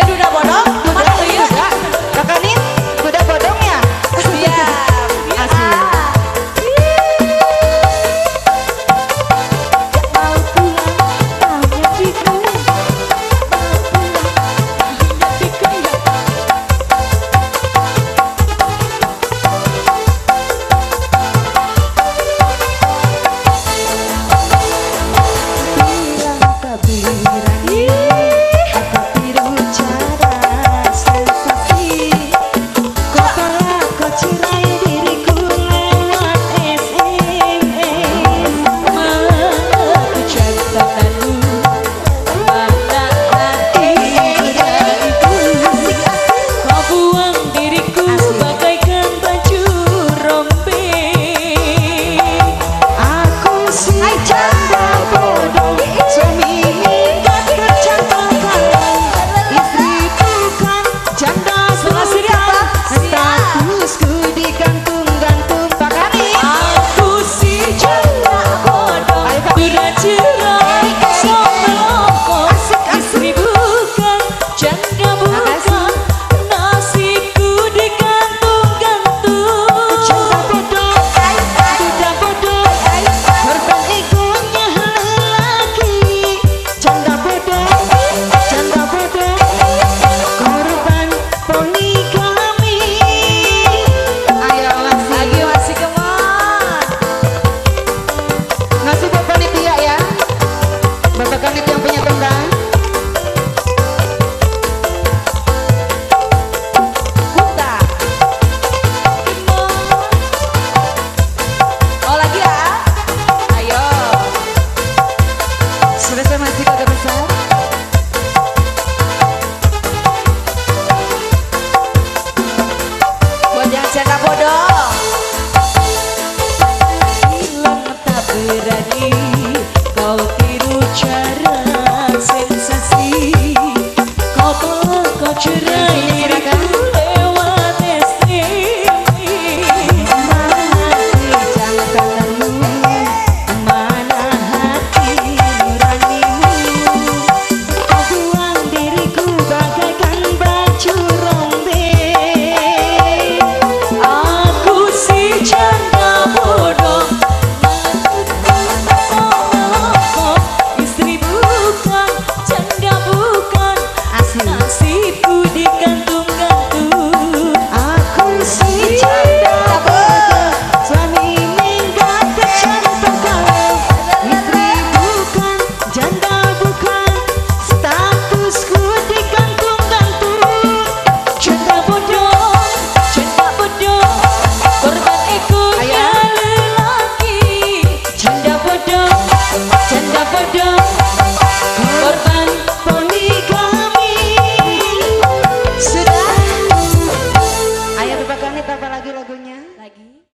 Dia sudah bodoh Surete Masih